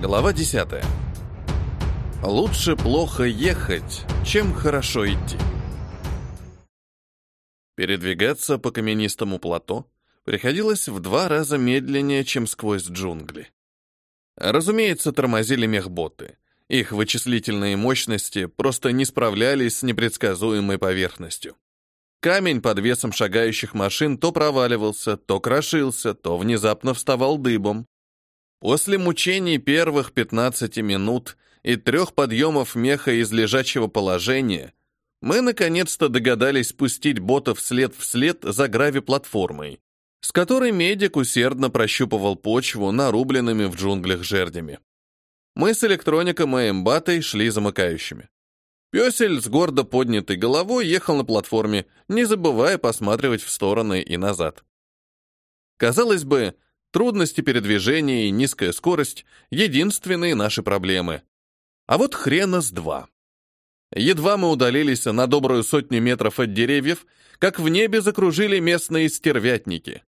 Глава 10. Лучше плохо ехать, чем хорошо идти. Передвигаться по каменистому плато приходилось в два раза медленнее, чем сквозь джунгли. Разумеется, тормозили мехботы. Их вычислительные мощности просто не справлялись с непредсказуемой поверхностью. Камень под весом шагающих машин то проваливался, то крошился, то внезапно вставал дыбом. После мучений первых 15 минут и трех подъемов меха из лежачего положения мы наконец-то догадались спустить ботов след в след за грави-платформой, с которой медик усердно прощупывал почву нарубленными в джунглях жердями. Мы с электроником и эмбатой шли замыкающими. Пёсель с гордо поднятой головой ехал на платформе, не забывая посматривать в стороны и назад. Казалось бы, трудности передвижения и низкая скорость — единственные наши проблемы. А вот хрена с два. Едва мы удалились на добрую сотню метров от деревьев, как в небе закружили местные стервятники.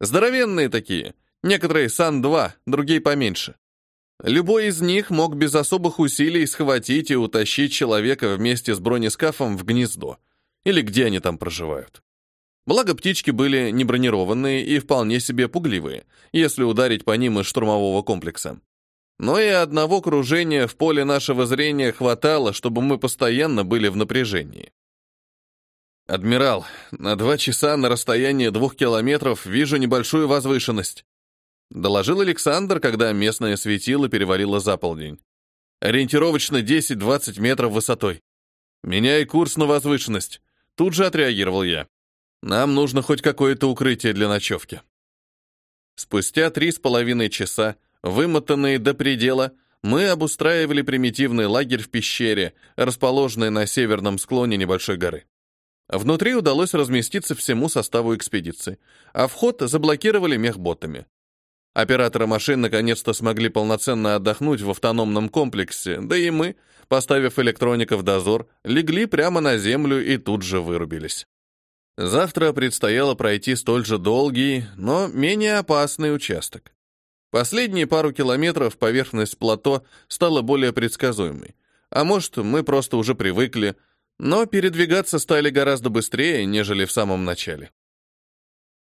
Здоровенные такие, некоторые Сан-2, другие поменьше. Любой из них мог без особых усилий схватить и утащить человека вместе с бронескафом в гнездо, или где они там проживают. Благо птички были не бронированные и вполне себе пугливые, если ударить по ним из штурмового комплекса. Но и одного кружения в поле нашего зрения хватало, чтобы мы постоянно были в напряжении. «Адмирал, на два часа на расстоянии двух километров вижу небольшую возвышенность. Доложил Александр, когда местное светило перевалило за полдень. Ориентировочно 10-20 метров высотой. Меняй курс на возвышенность. Тут же отреагировал я. Нам нужно хоть какое-то укрытие для ночевки. Спустя три с половиной часа, вымотанные до предела, мы обустраивали примитивный лагерь в пещере, расположенной на северном склоне небольшой горы. Внутри удалось разместиться всему составу экспедиции, а вход заблокировали мехботами. Операторы машин наконец-то смогли полноценно отдохнуть в автономном комплексе, да и мы, поставив электроника в дозор, легли прямо на землю и тут же вырубились. Завтра предстояло пройти столь же долгий, но менее опасный участок. Последние пару километров поверхность плато стала более предсказуемой. А может, мы просто уже привыкли, но передвигаться стали гораздо быстрее, нежели в самом начале.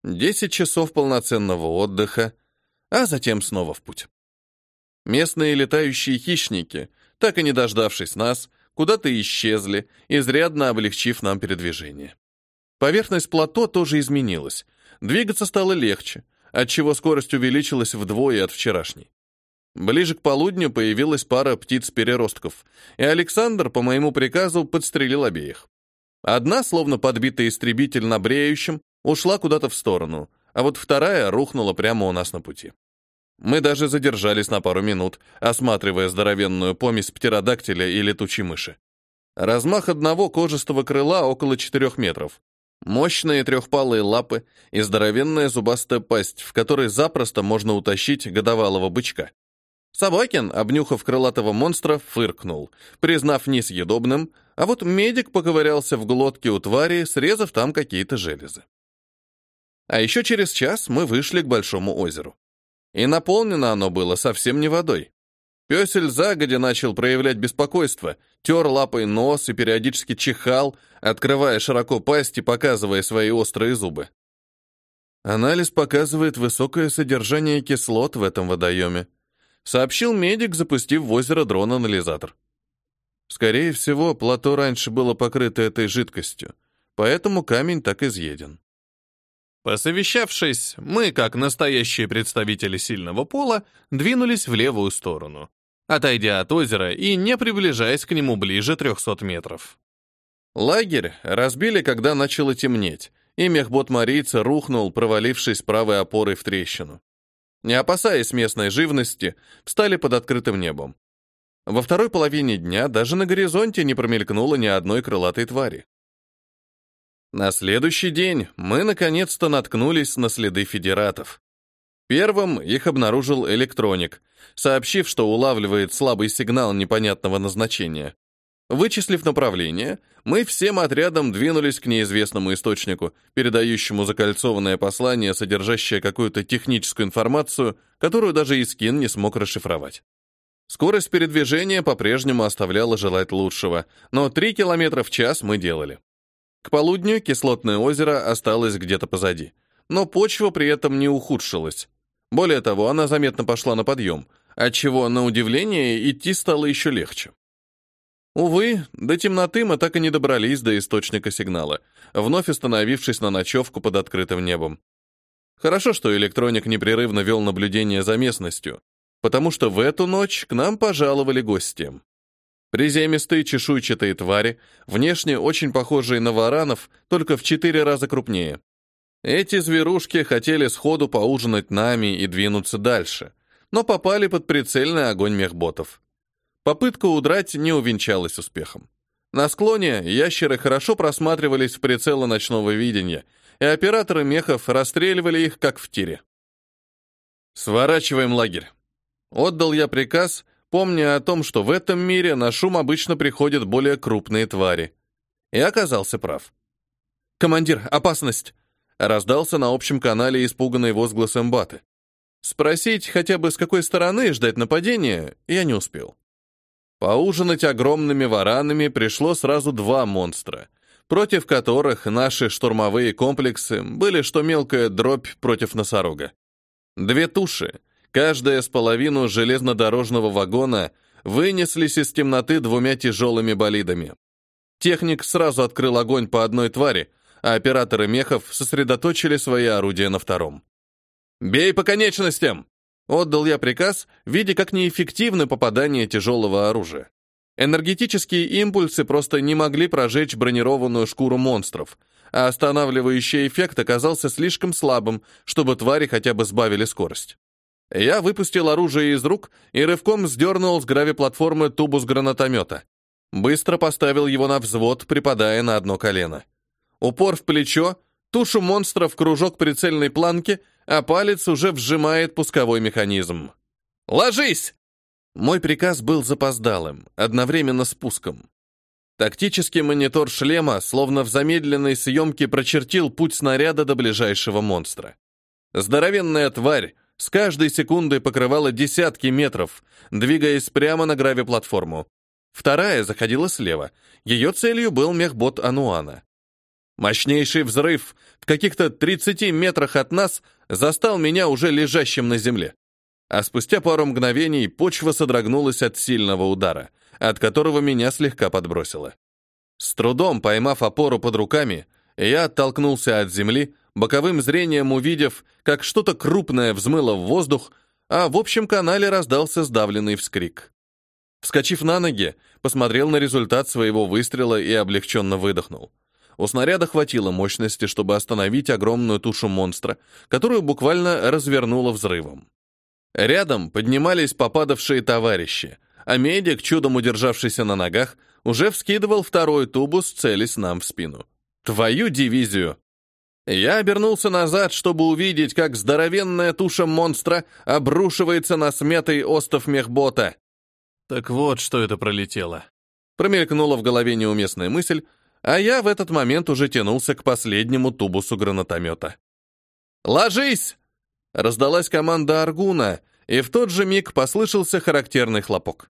Десять часов полноценного отдыха — а затем снова в путь. Местные летающие хищники, так и не дождавшись нас, куда-то исчезли, изрядно облегчив нам передвижение. Поверхность плато тоже изменилась. Двигаться стало легче, отчего скорость увеличилась вдвое от вчерашней. Ближе к полудню появилась пара птиц-переростков, и Александр по моему приказу подстрелил обеих. Одна, словно подбитый истребитель на бреющем, ушла куда-то в сторону, а вот вторая рухнула прямо у нас на пути. Мы даже задержались на пару минут, осматривая здоровенную помесь птеродактиля и летучей мыши. Размах одного кожистого крыла около 4 метров. Мощные трехпалые лапы и здоровенная зубастая пасть, в которой запросто можно утащить годовалого бычка. Собакин, обнюхав крылатого монстра, фыркнул, признав несъедобным, а вот медик поковырялся в глотке у твари, срезав там какие-то железы. А еще через час мы вышли к большому озеру. И наполнено оно было совсем не водой. Песель загодя начал проявлять беспокойство, тер лапой нос и периодически чихал, открывая широко пасть и показывая свои острые зубы. Анализ показывает высокое содержание кислот в этом водоеме, сообщил медик, запустив в озеро дрон-анализатор. Скорее всего, плато раньше было покрыто этой жидкостью, поэтому камень так изъеден. Посовещавшись, мы, как настоящие представители сильного пола, двинулись в левую сторону, отойдя от озера и не приближаясь к нему ближе 300 метров. Лагерь разбили, когда начало темнеть, и мехбот марийца рухнул, провалившись правой опорой в трещину. Не опасаясь местной живности, встали под открытым небом. Во второй половине дня даже на горизонте не промелькнуло ни одной крылатой твари. На следующий день мы наконец-то наткнулись на следы федератов. Первым их обнаружил электроник, сообщив, что улавливает слабый сигнал непонятного назначения. Вычислив направление, мы всем отрядом двинулись к неизвестному источнику, передающему закольцованное послание, содержащее какую-то техническую информацию, которую даже Искин не смог расшифровать. Скорость передвижения по-прежнему оставляла желать лучшего, но 3 км в час мы делали. К полудню кислотное озеро осталось где-то позади, но почва при этом не ухудшилась. Более того, она заметно пошла на подъем, отчего, на удивление, идти стало еще легче. Увы, до темноты мы так и не добрались до источника сигнала, вновь остановившись на ночевку под открытым небом. Хорошо, что электроник непрерывно вел наблюдение за местностью, потому что в эту ночь к нам пожаловали гости. Приземистые чешуйчатые твари, внешне очень похожие на варанов, только в четыре раза крупнее. Эти зверушки хотели сходу поужинать нами и двинуться дальше, но попали под прицельный огонь мехботов. Попытка удрать не увенчалась успехом. На склоне ящеры хорошо просматривались в прицелы ночного видения, и операторы мехов расстреливали их, как в тире. «Сворачиваем лагерь», Отдал я приказ, помня о том, что в этом мире на шум обычно приходят более крупные твари. И оказался прав. «Командир, опасность!» Раздался на общем канале испуганный возглас эмбаты. Спросить хотя бы с какой стороны ждать нападения я не успел. Поужинать огромными варанами пришло сразу два монстра, против которых наши штурмовые комплексы были что мелкая дробь против носорога. Две туши, Каждая с половину железнодорожного вагона вынеслись из темноты двумя тяжелыми болидами. Техник сразу открыл огонь по одной твари, а операторы мехов сосредоточили свои орудия на втором. «Бей по конечностям!» Отдал я приказ, видя, как неэффективно попадание тяжелого оружия. Энергетические импульсы просто не могли прожечь бронированную шкуру монстров, а останавливающий эффект оказался слишком слабым, чтобы твари хотя бы сбавили скорость. Я выпустил оружие из рук и рывком сдернул с гравиплатформы тубус гранатомета. Быстро поставил его на взвод, припадая на одно колено. Упор в плечо, тушу монстра в кружок прицельной планки, а палец уже вжимает пусковой механизм. «Ложись!» Мой приказ был запоздалым, одновременно с пуском. Тактический монитор шлема, словно в замедленной съемке, прочертил путь снаряда до ближайшего монстра. Здоровенная тварь, с каждой секундой покрывала десятки метров, двигаясь прямо на гравиплатформу. Вторая заходила слева. Ее целью был мехбот Ануана. Мощнейший взрыв в каких-то 30 метрах от нас застал меня уже лежащим на земле. А спустя пару мгновений почва содрогнулась от сильного удара, от которого меня слегка подбросило. С трудом поймав опору под руками, я оттолкнулся от земли, боковым зрением увидев, как что-то крупное взмыло в воздух, а в общем канале раздался сдавленный вскрик. Вскочив на ноги, посмотрел на результат своего выстрела и облегченно выдохнул. У снаряда хватило мощности, чтобы остановить огромную тушу монстра, которую буквально развернуло взрывом. Рядом поднимались попадавшие товарищи, а медик, чудом удержавшийся на ногах, уже вскидывал второй тубус, целясь нам в спину. «Твою дивизию!» Я обернулся назад, чтобы увидеть, как здоровенная туша монстра обрушивается на сметый остов мехбота. Так вот, что это пролетело. Промелькнула в голове неуместная мысль, а я в этот момент уже тянулся к последнему тубусу гранатомета. «Ложись!» Раздалась команда Аргуна, и в тот же миг послышался характерный хлопок.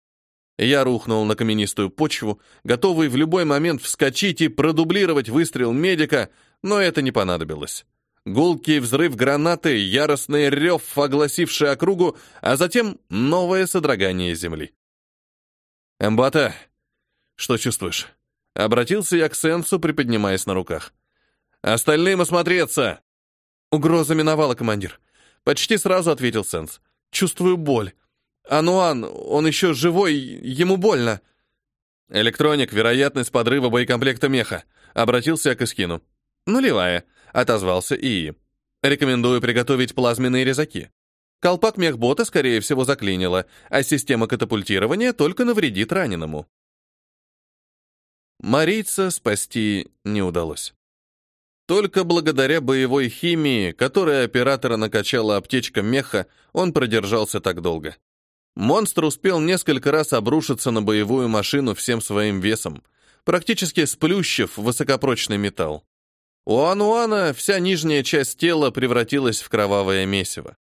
Я рухнул на каменистую почву, готовый в любой момент вскочить и продублировать выстрел медика, но это не понадобилось. Гулкий взрыв гранаты, яростный рев, огласивший округу, а затем новое содрогание земли. «Эмбата, что чувствуешь?» Обратился я к Сенсу, приподнимаясь на руках. «Остальным осмотреться!» «Угроза миновала, командир». Почти сразу ответил Сенс. «Чувствую боль. Ануан, он еще живой, ему больно». «Электроник, вероятность подрыва боекомплекта меха», обратился я к Искину. «Нулевая», — отозвался ИИ. «Рекомендую приготовить плазменные резаки. Колпак мехбота, скорее всего, заклинило, а система катапультирования только навредит раненому». Марийца спасти не удалось. Только благодаря боевой химии, которой оператора накачала аптечка меха, он продержался так долго. Монстр успел несколько раз обрушиться на боевую машину всем своим весом, практически сплющив высокопрочный металл. У Ануана вся нижняя часть тела превратилась в кровавое месиво.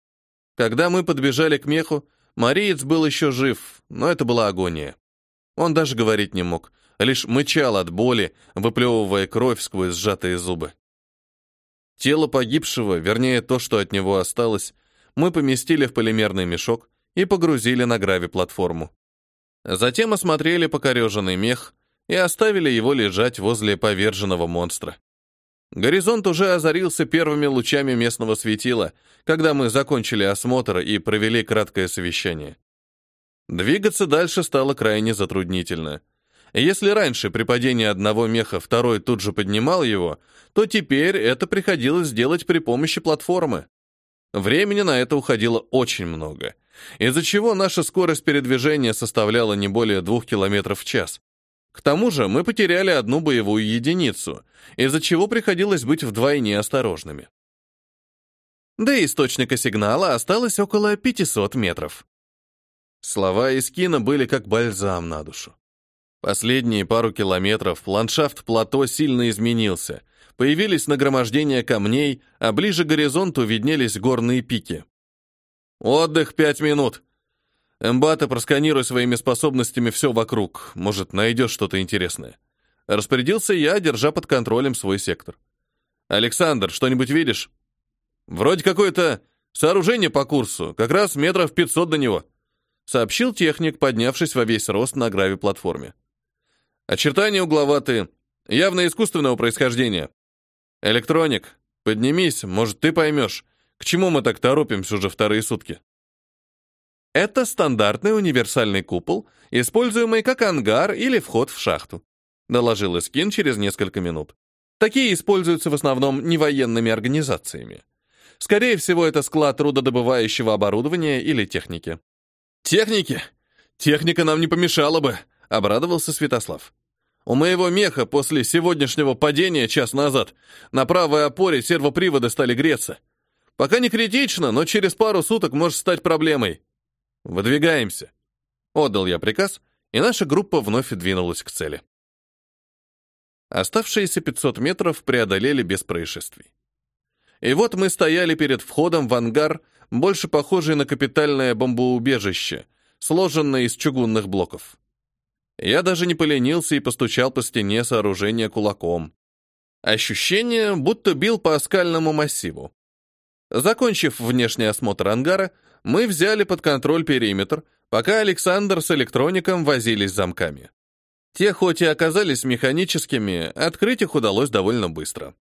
Когда мы подбежали к меху, Мариец был еще жив, но это была агония. Он даже говорить не мог, лишь мычал от боли, выплевывая кровь сквозь сжатые зубы. Тело погибшего, вернее то, что от него осталось, мы поместили в полимерный мешок и погрузили на грави-платформу. Затем осмотрели покореженный мех и оставили его лежать возле поверженного монстра. Горизонт уже озарился первыми лучами местного светила, когда мы закончили осмотр и провели краткое совещание. Двигаться дальше стало крайне затруднительно. Если раньше при падении одного меха второй тут же поднимал его, то теперь это приходилось сделать при помощи платформы. Времени на это уходило очень много, из-за чего наша скорость передвижения составляла не более двух километров в час. К тому же мы потеряли одну боевую единицу, из-за чего приходилось быть вдвойне осторожными. До источника сигнала осталось около 500 метров. Слова из были как бальзам на душу. Последние пару километров ландшафт плато сильно изменился. Появились нагромождения камней, а ближе к горизонту виднелись горные пики. «Отдых пять минут!» «Эмбата, просканируй своими способностями все вокруг. Может, найдешь что-то интересное». Распорядился я, держа под контролем свой сектор. «Александр, что-нибудь видишь?» «Вроде какое-то сооружение по курсу, как раз метров пятьсот до него», сообщил техник, поднявшись во весь рост на грави-платформе. Очертания угловатые, явно искусственного происхождения. Электроник, поднимись, может, ты поймешь, к чему мы так торопимся уже вторые сутки. Это стандартный универсальный купол, используемый как ангар или вход в шахту, доложил Искин через несколько минут. Такие используются в основном не военными организациями. Скорее всего, это склад трудодобывающего оборудования или техники. Техники? Техника нам не помешала бы, — обрадовался Святослав. «У моего меха после сегодняшнего падения час назад на правой опоре сервопривода стали греться. Пока не критично, но через пару суток может стать проблемой. Выдвигаемся». Отдал я приказ, и наша группа вновь двинулась к цели. Оставшиеся 500 метров преодолели без происшествий. И вот мы стояли перед входом в ангар, больше похожий на капитальное бомбоубежище, сложенное из чугунных блоков. Я даже не поленился и постучал по стене сооружения кулаком. Ощущение, будто бил по скальному массиву. Закончив внешний осмотр ангара, мы взяли под контроль периметр, пока Александр с электроником возились с замками. Те, хоть и оказались механическими, открыть их удалось довольно быстро.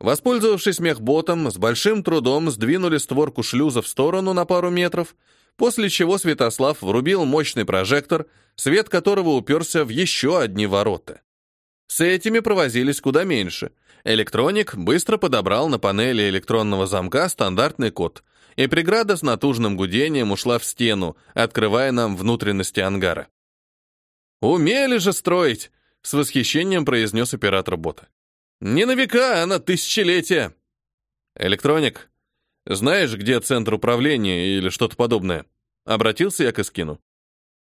Воспользовавшись мехботом, с большим трудом сдвинули створку шлюза в сторону на пару метров, после чего Святослав врубил мощный прожектор, свет которого уперся в еще одни ворота. С этими провозились куда меньше. Электроник быстро подобрал на панели электронного замка стандартный код, и преграда с натужным гудением ушла в стену, открывая нам внутренности ангара. «Умели же строить!» — с восхищением произнес оператор бота. «Не на века, а на тысячелетия!» «Электроник, знаешь, где центр управления или что-то подобное?» Обратился я к Искину.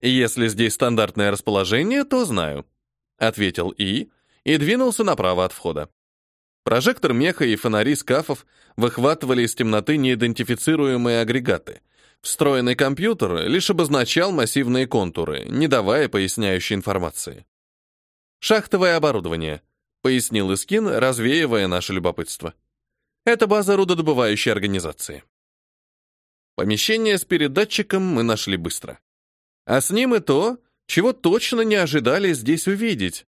«Если здесь стандартное расположение, то знаю», — ответил И и двинулся направо от входа. Прожектор меха и фонари скафов выхватывали из темноты неидентифицируемые агрегаты. Встроенный компьютер лишь обозначал массивные контуры, не давая поясняющей информации. «Шахтовое оборудование», — пояснил Искин, развеивая наше любопытство. Это база рудодобывающей организации. Помещение с передатчиком мы нашли быстро. А с ним и то, чего точно не ожидали здесь увидеть.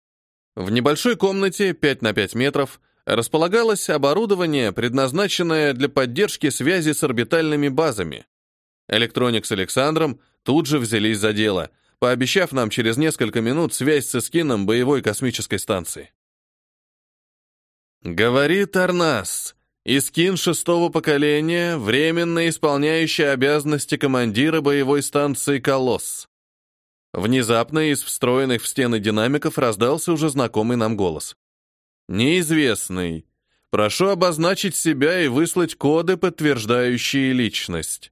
В небольшой комнате 5 на 5 метров располагалось оборудование, предназначенное для поддержки связи с орбитальными базами. Электроник с Александром тут же взялись за дело, пообещав нам через несколько минут связь с эскином боевой космической станции. «Говорит Арнас, Искин шестого поколения, временно исполняющий обязанности командира боевой станции «Колосс». Внезапно из встроенных в стены динамиков раздался уже знакомый нам голос. «Неизвестный. Прошу обозначить себя и выслать коды, подтверждающие личность».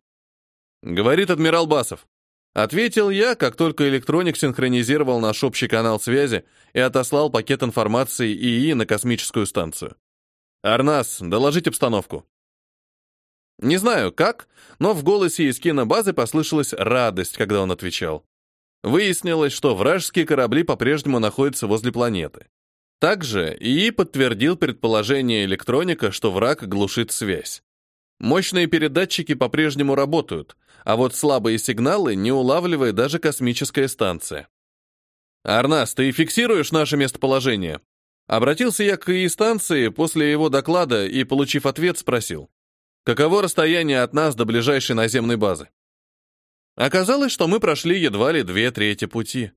Говорит адмирал Басов. Ответил я, как только электроник синхронизировал наш общий канал связи и отослал пакет информации ИИ на космическую станцию. «Арнас, доложить обстановку». Не знаю как, но в голосе из кинобазы послышалась радость, когда он отвечал. Выяснилось, что вражеские корабли по-прежнему находятся возле планеты. Также ИИ подтвердил предположение электроника, что враг глушит связь. Мощные передатчики по-прежнему работают, а вот слабые сигналы не улавливает даже космическая станция. «Арнас, ты фиксируешь наше местоположение?» Обратился я к ИИ станции после его доклада и, получив ответ, спросил. «Каково расстояние от нас до ближайшей наземной базы?» Оказалось, что мы прошли едва ли две трети пути.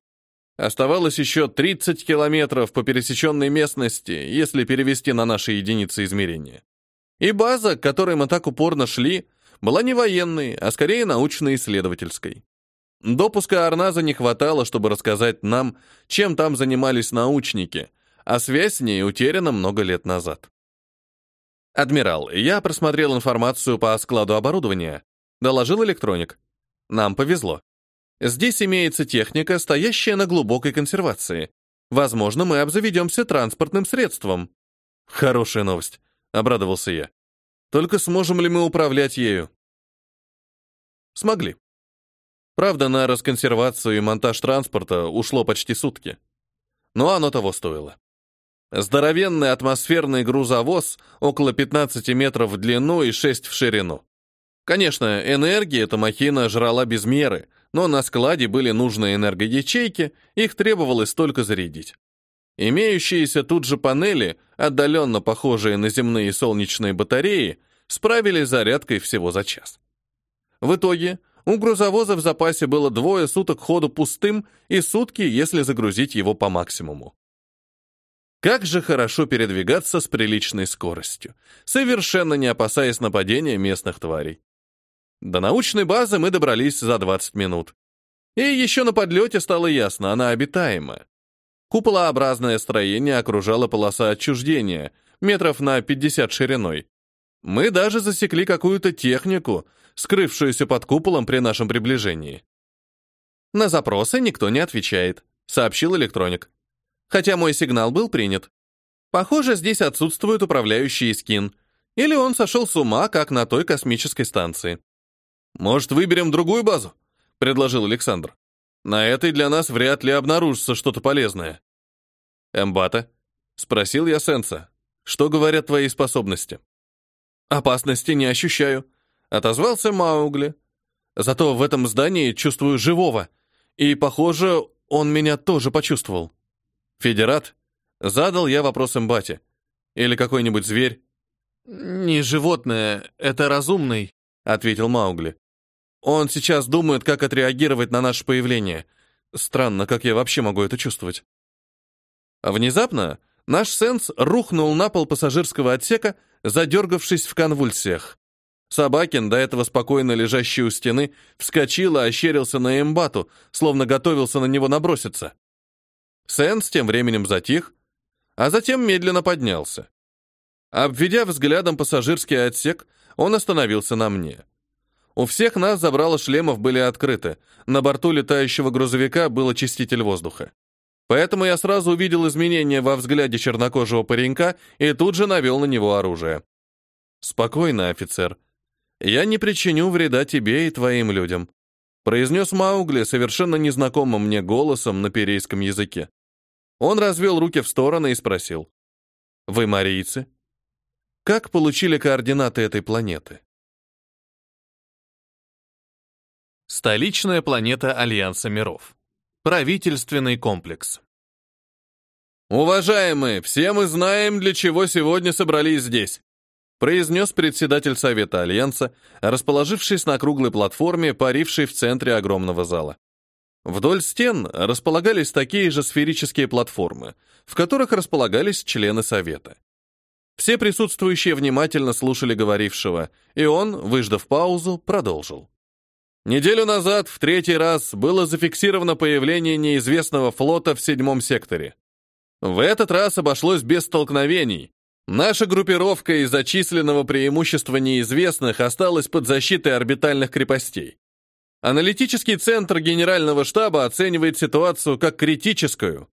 Оставалось еще 30 километров по пересеченной местности, если перевести на наши единицы измерения. И база, к которой мы так упорно шли, была не военной, а скорее научно-исследовательской. Допуска Арназа не хватало, чтобы рассказать нам, чем там занимались научники, а связь с ней утеряна много лет назад. «Адмирал, я просмотрел информацию по складу оборудования», — доложил электроник. «Нам повезло. Здесь имеется техника, стоящая на глубокой консервации. Возможно, мы обзаведемся транспортным средством». «Хорошая новость», — обрадовался я. «Только сможем ли мы управлять ею?» Смогли. Правда, на расконсервацию и монтаж транспорта ушло почти сутки. Но оно того стоило. Здоровенный атмосферный грузовоз около 15 метров в длину и 6 в ширину. Конечно, энергии эта махина жрала без меры, но на складе были нужные энергоячейки, их требовалось только зарядить. Имеющиеся тут же панели, отдаленно похожие на земные солнечные батареи, справились зарядкой всего за час. В итоге у грузовоза в запасе было двое суток ходу пустым и сутки, если загрузить его по максимуму. Как же хорошо передвигаться с приличной скоростью, совершенно не опасаясь нападения местных тварей. До научной базы мы добрались за 20 минут. И еще на подлете стало ясно, она обитаема. Куполообразное строение окружало полоса отчуждения, метров на 50 шириной. Мы даже засекли какую-то технику, скрывшуюся под куполом при нашем приближении. На запросы никто не отвечает, сообщил электроник хотя мой сигнал был принят. Похоже, здесь отсутствует управляющий скин, или он сошел с ума, как на той космической станции. «Может, выберем другую базу?» — предложил Александр. «На этой для нас вряд ли обнаружится что-то полезное». «Эмбата?» — спросил я Сенса. «Что говорят твои способности?» «Опасности не ощущаю», — отозвался Маугли. «Зато в этом здании чувствую живого, и, похоже, он меня тоже почувствовал». «Федерат?» Задал я вопрос Эмбате. «Или какой-нибудь зверь?» «Не животное, это разумный», — ответил Маугли. «Он сейчас думает, как отреагировать на наше появление. Странно, как я вообще могу это чувствовать». Внезапно наш сенс рухнул на пол пассажирского отсека, задергавшись в конвульсиях. Собакин, до этого спокойно лежащий у стены, вскочил и ощерился на эмбату, словно готовился на него наброситься. Сенс тем временем затих, а затем медленно поднялся. Обведя взглядом пассажирский отсек, он остановился на мне. У всех нас забрало шлемов были открыты, на борту летающего грузовика был очиститель воздуха. Поэтому я сразу увидел изменения во взгляде чернокожего паренька и тут же навел на него оружие. «Спокойно, офицер. Я не причиню вреда тебе и твоим людям», произнес Маугли совершенно незнакомым мне голосом на перейском языке. Он развел руки в стороны и спросил. «Вы марийцы? Как получили координаты этой планеты?» Столичная планета Альянса миров. Правительственный комплекс. «Уважаемые, все мы знаем, для чего сегодня собрались здесь», произнес председатель Совета Альянса, расположившись на круглой платформе, парившей в центре огромного зала. Вдоль стен располагались такие же сферические платформы, в которых располагались члены Совета. Все присутствующие внимательно слушали говорившего, и он, выждав паузу, продолжил. Неделю назад в третий раз было зафиксировано появление неизвестного флота в седьмом секторе. В этот раз обошлось без столкновений. Наша группировка из-за численного преимущества неизвестных осталась под защитой орбитальных крепостей. Аналитический центр Генерального штаба оценивает ситуацию как критическую.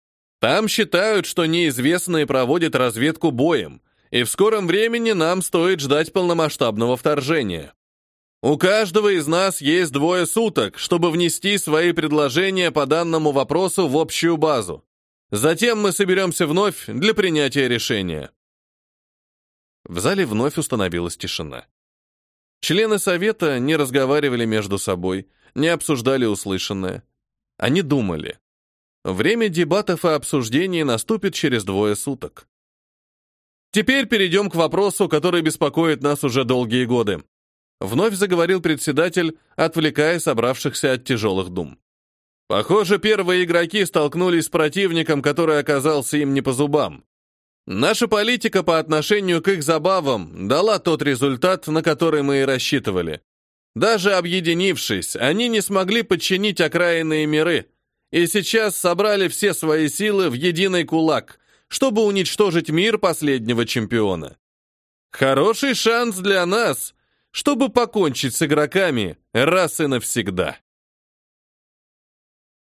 Там считают, что неизвестные проводят разведку боем, и в скором времени нам стоит ждать полномасштабного вторжения. У каждого из нас есть двое суток, чтобы внести свои предложения по данному вопросу в общую базу. Затем мы соберемся вновь для принятия решения. В зале вновь установилась тишина. Члены совета не разговаривали между собой, не обсуждали услышанное. Они думали. Время дебатов и обсуждений наступит через двое суток. Теперь перейдем к вопросу, который беспокоит нас уже долгие годы. Вновь заговорил председатель, отвлекая собравшихся от тяжелых дум. Похоже, первые игроки столкнулись с противником, который оказался им не по зубам. Наша политика по отношению к их забавам дала тот результат, на который мы и рассчитывали. Даже объединившись, они не смогли подчинить окраинные миры, и сейчас собрали все свои силы в единый кулак, чтобы уничтожить мир последнего чемпиона. Хороший шанс для нас, чтобы покончить с игроками раз и навсегда.